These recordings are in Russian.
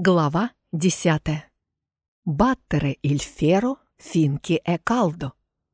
Глава десятая. Баттере иль ферро, финки э калдо.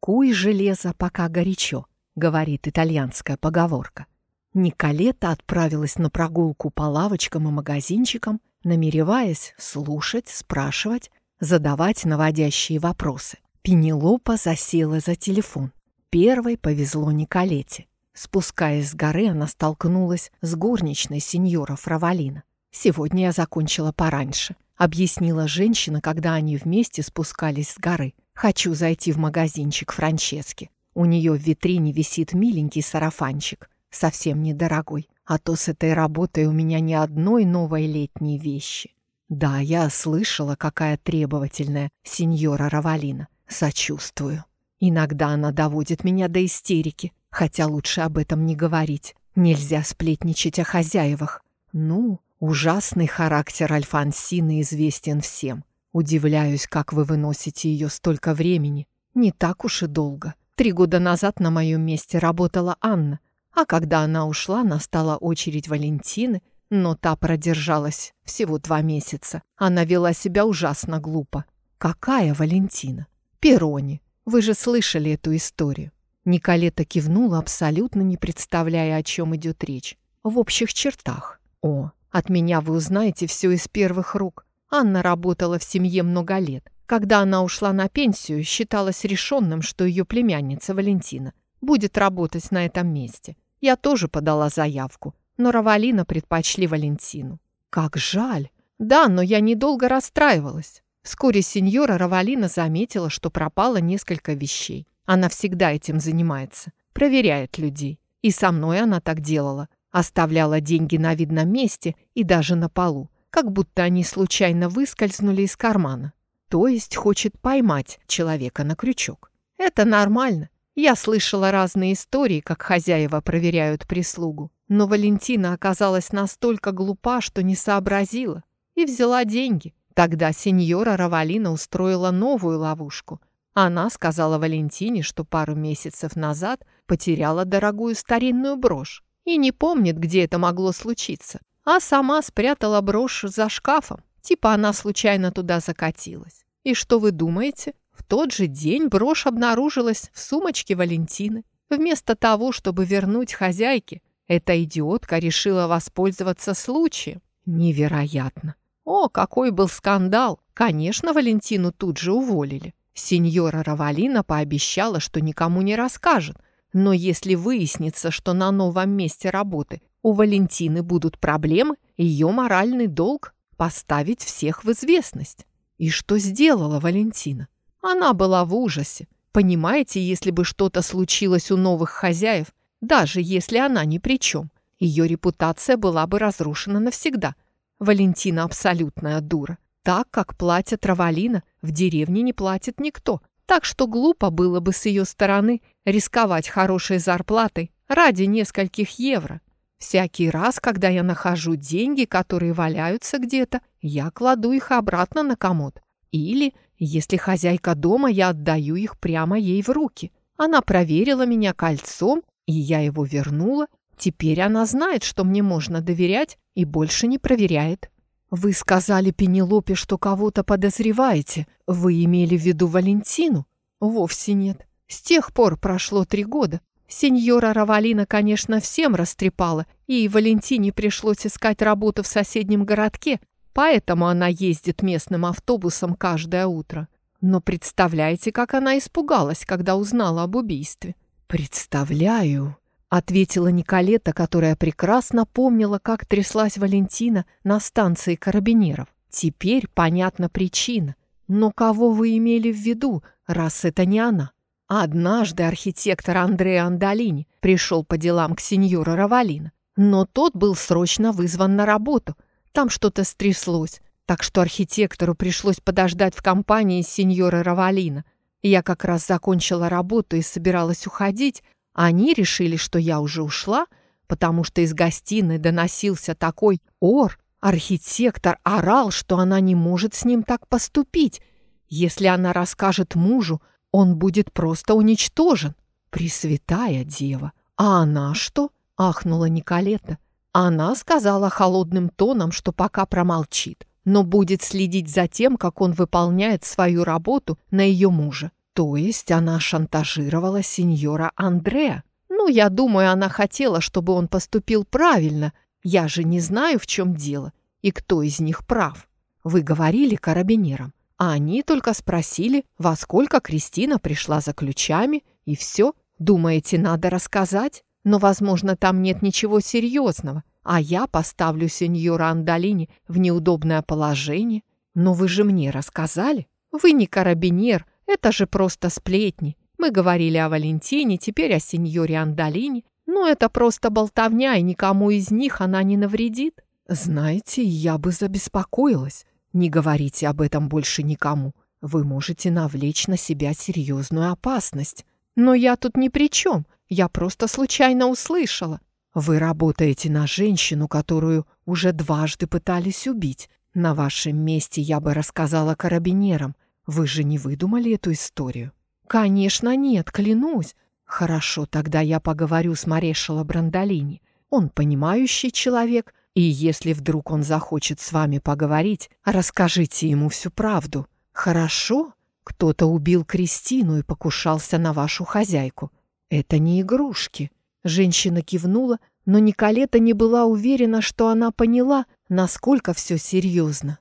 Куй железо, пока горячо, говорит итальянская поговорка. Николета отправилась на прогулку по лавочкам и магазинчикам, намереваясь слушать, спрашивать, задавать наводящие вопросы. Пенелопа засела за телефон. Первой повезло Николете. Спускаясь с горы, она столкнулась с горничной сеньора Фравалина. «Сегодня я закончила пораньше», — объяснила женщина, когда они вместе спускались с горы. «Хочу зайти в магазинчик Франчески. У нее в витрине висит миленький сарафанчик, совсем недорогой, а то с этой работой у меня ни одной новой летней вещи». «Да, я слышала, какая требовательная сеньора Равалина. Сочувствую. Иногда она доводит меня до истерики, хотя лучше об этом не говорить. Нельзя сплетничать о хозяевах. Ну, ужасный характер Альфонсины известен всем. Удивляюсь, как вы выносите ее столько времени. Не так уж и долго. Три года назад на моем месте работала Анна, а когда она ушла, настала очередь Валентины, но та продержалась всего два месяца. Она вела себя ужасно глупо. Какая Валентина? Перони. Вы же слышали эту историю. Николета кивнула, абсолютно не представляя, о чем идет речь. В общих чертах. О, от меня вы узнаете все из первых рук. Анна работала в семье много лет. Когда она ушла на пенсию, считалось решенным, что ее племянница Валентина будет работать на этом месте. Я тоже подала заявку, но Равалина предпочли Валентину. Как жаль. Да, но я недолго расстраивалась. Вскоре сеньора Равалина заметила, что пропало несколько вещей. Она всегда этим занимается. Проверяет людей. И со мной она так делала. Оставляла деньги на видном месте и даже на полу. Как будто они случайно выскользнули из кармана. То есть хочет поймать человека на крючок. Это нормально. Я слышала разные истории, как хозяева проверяют прислугу. Но Валентина оказалась настолько глупа, что не сообразила. И взяла деньги. Тогда сеньора Равалина устроила новую ловушку. Она сказала Валентине, что пару месяцев назад потеряла дорогую старинную брошь и не помнит, где это могло случиться. А сама спрятала брошь за шкафом. Типа она случайно туда закатилась. И что вы думаете? В тот же день брошь обнаружилась в сумочке Валентины. Вместо того, чтобы вернуть хозяйке, эта идиотка решила воспользоваться случаем. Невероятно. О, какой был скандал! Конечно, Валентину тут же уволили. Сеньора Равалина пообещала, что никому не расскажет. Но если выяснится, что на новом месте работы у Валентины будут проблемы, ее моральный долг – поставить всех в известность. И что сделала Валентина? Она была в ужасе. Понимаете, если бы что-то случилось у новых хозяев, даже если она ни при чем, ее репутация была бы разрушена навсегда – Валентина абсолютная дура. Так, как платят Равалина, в деревне не платит никто. Так что глупо было бы с ее стороны рисковать хорошей зарплатой ради нескольких евро. Всякий раз, когда я нахожу деньги, которые валяются где-то, я кладу их обратно на комод. Или, если хозяйка дома, я отдаю их прямо ей в руки. Она проверила меня кольцом, и я его вернула, Теперь она знает, что мне можно доверять, и больше не проверяет. Вы сказали Пенелопе, что кого-то подозреваете. Вы имели в виду Валентину? Вовсе нет. С тех пор прошло три года. Сеньора Равалина, конечно, всем растрепала, и Валентине пришлось искать работу в соседнем городке, поэтому она ездит местным автобусом каждое утро. Но представляете, как она испугалась, когда узнала об убийстве? Представляю, Ответила Николета, которая прекрасно помнила, как тряслась Валентина на станции карабинеров. Теперь понятна причина. Но кого вы имели в виду, раз это не она? Однажды архитектор Андреа Андалини пришел по делам к сеньору Равалина, но тот был срочно вызван на работу. Там что-то стряслось, так что архитектору пришлось подождать в компании сеньора Равалина. Я как раз закончила работу и собиралась уходить, они решили, что я уже ушла, потому что из гостиной доносился такой ор. Архитектор орал, что она не может с ним так поступить. Если она расскажет мужу, он будет просто уничтожен. Пресвятая дева. А она что? Ахнула Николета. Она сказала холодным тоном, что пока промолчит. но будет следить за тем, как он выполняет свою работу на ее мужа. То есть она шантажировала сеньора Андреа. Ну, я думаю, она хотела, чтобы он поступил правильно. Я же не знаю, в чем дело и кто из них прав. Вы говорили карабинерам, а они только спросили, во сколько Кристина пришла за ключами, и все. Думаете, надо рассказать? Но, возможно, там нет ничего серьезного, а я поставлю сеньора Андалини в неудобное положение. Но вы же мне рассказали. Вы не карабинер, это же просто сплетни. Мы говорили о Валентине, теперь о сеньоре Андалини. Но это просто болтовня, и никому из них она не навредит. Знаете, я бы забеспокоилась. Не говорите об этом больше никому. Вы можете навлечь на себя серьезную опасность. Но я тут ни при чем. Я просто случайно услышала. Вы работаете на женщину, которую уже дважды пытались убить. На вашем месте я бы рассказала карабинерам. Вы же не выдумали эту историю? Конечно, нет, клянусь. Хорошо, тогда я поговорю с Марешала Брандолини. Он понимающий человек, и если вдруг он захочет с вами поговорить, расскажите ему всю правду. Хорошо? Кто-то убил Кристину и покушался на вашу хозяйку. Это не игрушки. Женщина кивнула, но Николета не была уверена, что она поняла, насколько все серьезно.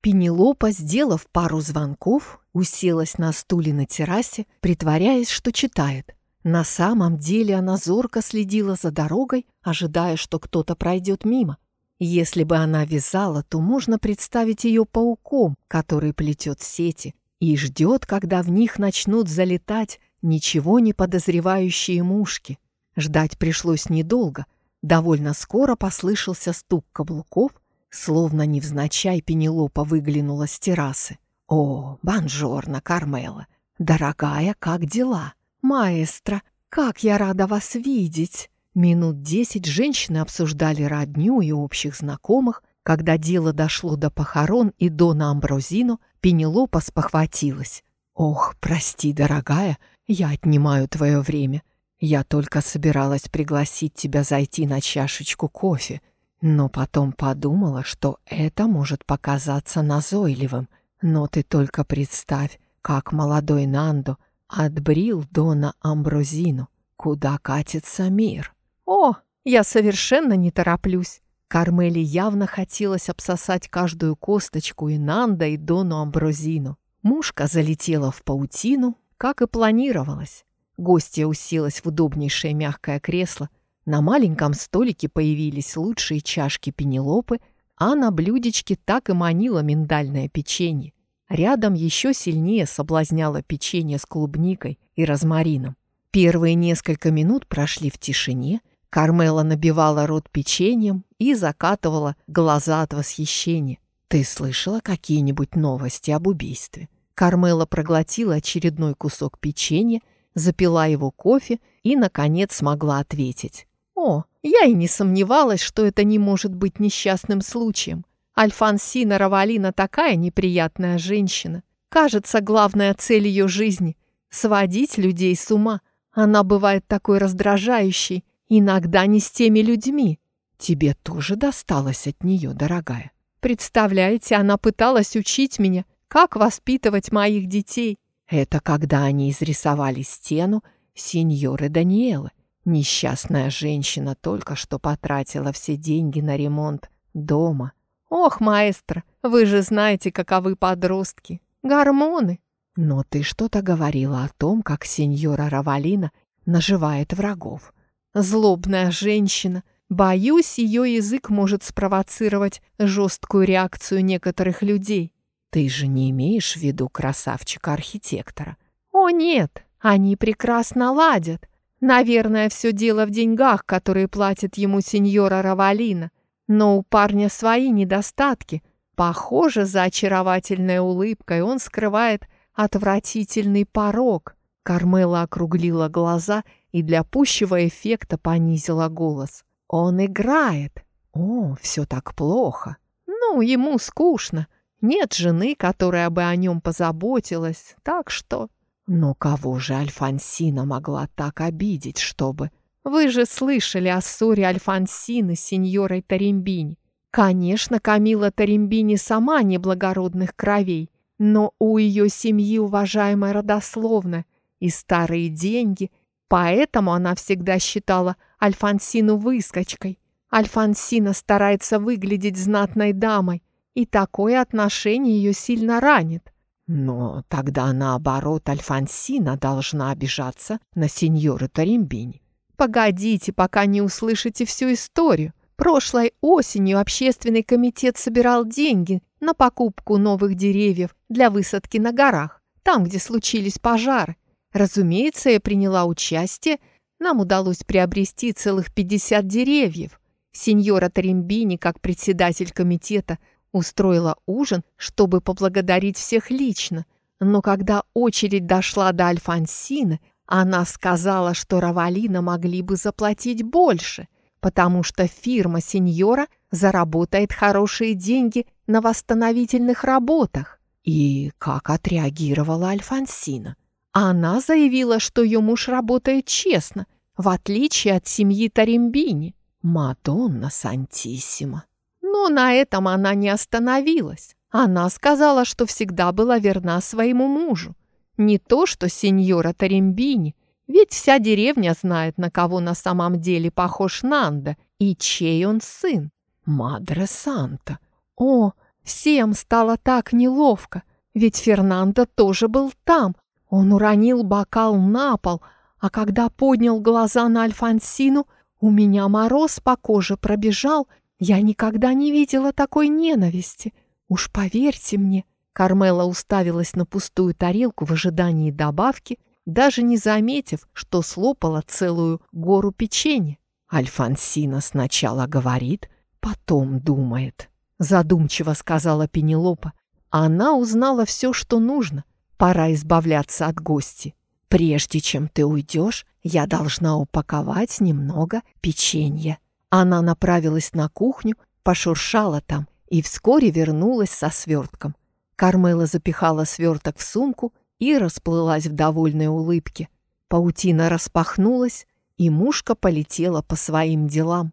Пенелопа, сделав пару звонков, уселась на стуле на террасе, притворяясь, что читает. На самом деле она зорко следила за дорогой, ожидая, что кто-то пройдет мимо. Если бы она вязала, то можно представить ее пауком, который плетет сети и ждет, когда в них начнут залетать ничего не подозревающие мушки. Ждать пришлось недолго. Довольно скоро послышался стук каблуков, словно невзначай Пенелопа выглянула с террасы. «О, бонжорно, Кармела! Дорогая, как дела?» «Маэстро, как я рада вас видеть!» Минут десять женщины обсуждали родню и общих знакомых. Когда дело дошло до похорон и Дона Амброзино, Пенелопа спохватилась. «Ох, прости, дорогая, я отнимаю твое время. Я только собиралась пригласить тебя зайти на чашечку кофе, но потом подумала, что это может показаться назойливым. Но ты только представь, как молодой Нандо отбрил Дона Амброзину. Куда катится мир? О, я совершенно не тороплюсь. Кармели явно хотелось обсосать каждую косточку и Нанда, и Дону Амброзину. Мушка залетела в паутину, как и планировалось. Гостья уселась в удобнейшее мягкое кресло. На маленьком столике появились лучшие чашки пенелопы, а на блюдечке так и манило миндальное печенье. Рядом еще сильнее соблазняло печенье с клубникой и розмарином. Первые несколько минут прошли в тишине. Кармела набивала рот печеньем и закатывала глаза от восхищения. «Ты слышала какие-нибудь новости об убийстве?» Кармела проглотила очередной кусок печенья, запила его кофе и, наконец, смогла ответить. «О, я и не сомневалась, что это не может быть несчастным случаем. Альфонсина Равалина такая неприятная женщина. Кажется, главная цель ее жизни — сводить людей с ума. Она бывает такой раздражающей, иногда не с теми людьми. Тебе тоже досталось от нее, дорогая. Представляете, она пыталась учить меня, как воспитывать моих детей. Это когда они изрисовали стену сеньоры Даниэлы. Несчастная женщина только что потратила все деньги на ремонт дома. «Ох, маэстро, вы же знаете, каковы подростки. Гормоны!» «Но ты что-то говорила о том, как сеньора Равалина наживает врагов. Злобная женщина. Боюсь, ее язык может спровоцировать жесткую реакцию некоторых людей. Ты же не имеешь в виду красавчика-архитектора?» «О, нет, они прекрасно ладят. Наверное, все дело в деньгах, которые платит ему сеньора Равалина. Но у парня свои недостатки. Похоже, за очаровательной улыбкой он скрывает отвратительный порог. Кармела округлила глаза и для пущего эффекта понизила голос. Он играет. О, все так плохо. Ну, ему скучно. Нет жены, которая бы о нем позаботилась, так что... Но кого же Альфонсина могла так обидеть, чтобы... Вы же слышали о ссоре Альфонсины с сеньорой Таримбини. Конечно, Камила Таримбини сама не благородных кровей, но у ее семьи уважаемая родословная и старые деньги, поэтому она всегда считала Альфонсину выскочкой. Альфонсина старается выглядеть знатной дамой, и такое отношение ее сильно ранит. Но тогда, наоборот, Альфонсина должна обижаться на сеньора Таримбини. Погодите, пока не услышите всю историю. Прошлой осенью общественный комитет собирал деньги на покупку новых деревьев для высадки на горах, там, где случились пожары. Разумеется, я приняла участие. Нам удалось приобрести целых 50 деревьев. Сеньора Таримбини, как председатель комитета, устроила ужин, чтобы поблагодарить всех лично. Но когда очередь дошла до Альфонсины, она сказала, что Равалина могли бы заплатить больше, потому что фирма сеньора заработает хорошие деньги на восстановительных работах. И как отреагировала Альфонсина? Она заявила, что ее муж работает честно, в отличие от семьи Таримбини. Мадонна Сантиссима. Но на этом она не остановилась. Она сказала, что всегда была верна своему мужу. Не то, что сеньора Таримбини, ведь вся деревня знает, на кого на самом деле похож Нанда и чей он сын. Мадре Санта. О, всем стало так неловко, ведь Фернандо тоже был там. Он уронил бокал на пол, а когда поднял глаза на Альфонсину, у меня мороз по коже пробежал. Я никогда не видела такой ненависти. Уж поверьте мне, Кармела уставилась на пустую тарелку в ожидании добавки, даже не заметив, что слопала целую гору печенья. Альфонсина сначала говорит, потом думает. Задумчиво сказала Пенелопа. Она узнала все, что нужно. Пора избавляться от гости. Прежде чем ты уйдешь, я должна упаковать немного печенья. Она направилась на кухню, пошуршала там и вскоре вернулась со свертком. Кармела запихала сверток в сумку и расплылась в довольной улыбке. Паутина распахнулась, и мушка полетела по своим делам.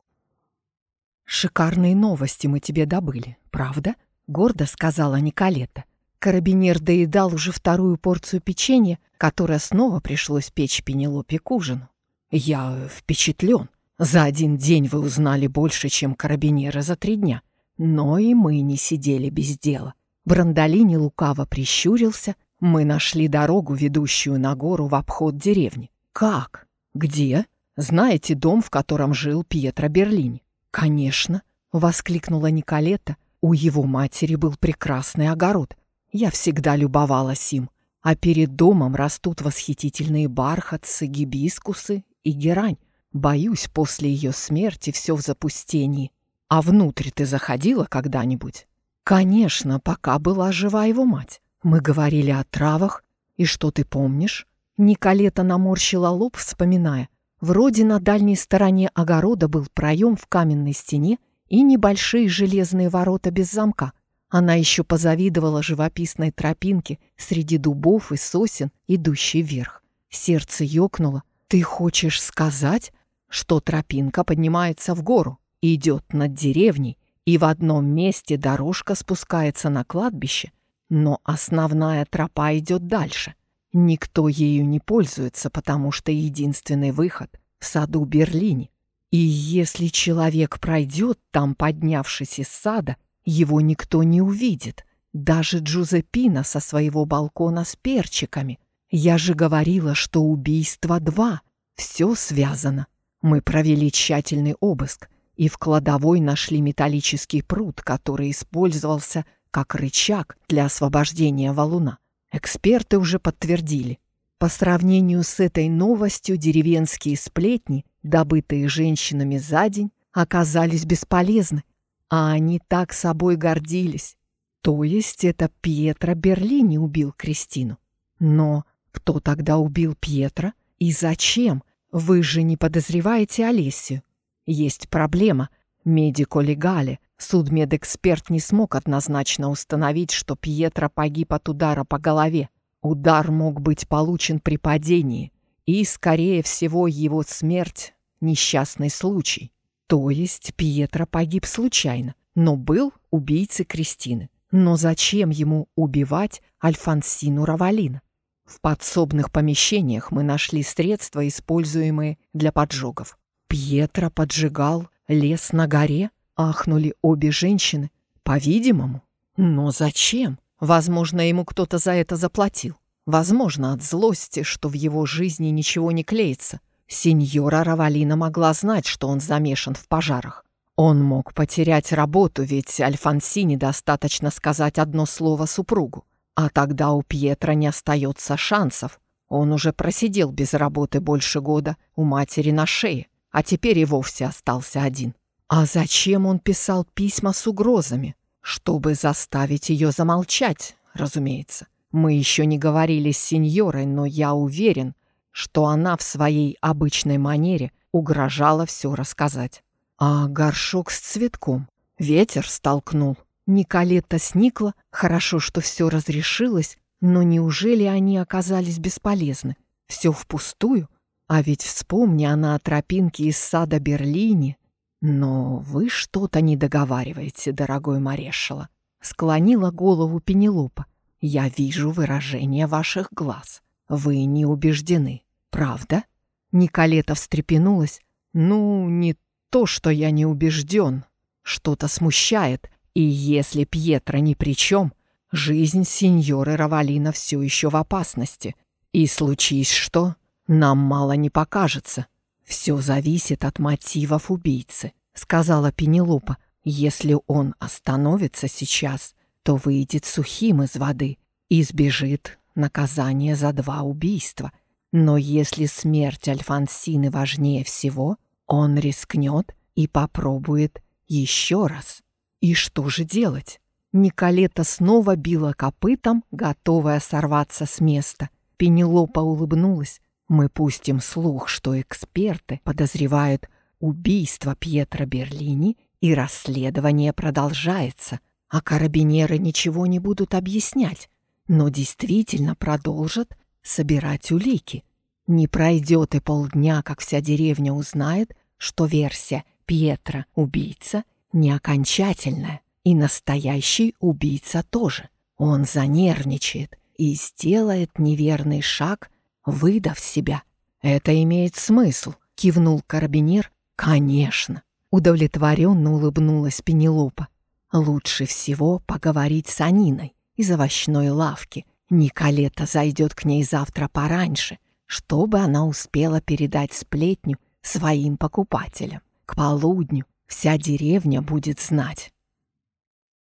«Шикарные новости мы тебе добыли, правда?» — гордо сказала Николета. Карабинер доедал уже вторую порцию печенья, которое снова пришлось печь Пенелопе к ужину. «Я впечатлен. За один день вы узнали больше, чем карабинеры за три дня. Но и мы не сидели без дела. Брандолини лукаво прищурился. Мы нашли дорогу, ведущую на гору в обход деревни. Как? Где? Знаете дом, в котором жил Пьетро Берлини? Конечно, воскликнула Николета. У его матери был прекрасный огород. Я всегда любовалась им. А перед домом растут восхитительные бархатцы, гибискусы и герань. Боюсь, после ее смерти все в запустении. А внутрь ты заходила когда-нибудь? Конечно, пока была жива его мать. Мы говорили о травах. И что ты помнишь? Николета наморщила лоб, вспоминая. Вроде на дальней стороне огорода был проем в каменной стене и небольшие железные ворота без замка. Она еще позавидовала живописной тропинке среди дубов и сосен, идущей вверх. Сердце ёкнуло. «Ты хочешь сказать, что тропинка поднимается в гору, идет над деревней, и в одном месте дорожка спускается на кладбище, но основная тропа идет дальше. Никто ею не пользуется, потому что единственный выход в саду Берлине. И если человек пройдет там, поднявшись из сада, его никто не увидит, даже Джузеппина со своего балкона с перчиками. Я же говорила, что убийство два, все связано. Мы провели тщательный обыск, и в кладовой нашли металлический пруд, который использовался как рычаг для освобождения валуна. Эксперты уже подтвердили. По сравнению с этой новостью деревенские сплетни, добытые женщинами за день, оказались бесполезны, а они так собой гордились. То есть это Пьетро Берлини убил Кристину. Но кто тогда убил Пьетро и зачем? Вы же не подозреваете Олесию. Есть проблема. Медико-легале. Судмедэксперт не смог однозначно установить, что Пьетро погиб от удара по голове. Удар мог быть получен при падении. И, скорее всего, его смерть — несчастный случай. То есть Пьетро погиб случайно. но был убийцей Кристины. Но зачем ему убивать Альфонсину Равалина? В подсобных помещениях мы нашли средства, используемые для поджогов. Пьетро поджигал лес на горе? Ахнули обе женщины. По-видимому. Но зачем? Возможно, ему кто-то за это заплатил. Возможно, от злости, что в его жизни ничего не клеится. Сеньора Равалина могла знать, что он замешан в пожарах. Он мог потерять работу, ведь Альфонсине достаточно сказать одно слово супругу. А тогда у Пьетра не остается шансов. Он уже просидел без работы больше года у матери на шее, а теперь и вовсе остался один. А зачем он писал письма с угрозами? Чтобы заставить ее замолчать, разумеется. Мы еще не говорили с сеньорой, но я уверен, что она в своей обычной манере угрожала все рассказать. А горшок с цветком ветер столкнул. Николетта сникла, хорошо, что все разрешилось, но неужели они оказались бесполезны? Все впустую? А ведь вспомни она о тропинке из сада Берлине. Но вы что-то не договариваете, дорогой Марешала. Склонила голову Пенелопа. Я вижу выражение ваших глаз. Вы не убеждены, правда? Николета встрепенулась. Ну, не то, что я не убежден. Что-то смущает, и если Пьетро ни при чем, жизнь сеньоры Равалина все еще в опасности. И случись что, нам мало не покажется. Все зависит от мотивов убийцы, сказала Пенелопа. Если он остановится сейчас, то выйдет сухим из воды и сбежит наказание за два убийства. Но если смерть Альфонсины важнее всего, он рискнет и попробует еще раз. И что же делать? Николета снова била копытом, готовая сорваться с места. Пенелопа улыбнулась. Мы пустим слух, что эксперты подозревают убийство Пьетро Берлини, и расследование продолжается, а карабинеры ничего не будут объяснять, но действительно продолжат собирать улики. Не пройдет и полдня, как вся деревня узнает, что версия Пьетро убийца не окончательная, и настоящий убийца тоже. Он занервничает и сделает неверный шаг, выдав себя. Это имеет смысл, кивнул карабинер. Конечно, удовлетворенно улыбнулась Пенелопа. Лучше всего поговорить с Аниной из овощной лавки. Николета зайдет к ней завтра пораньше, чтобы она успела передать сплетню своим покупателям. К полудню вся деревня будет знать,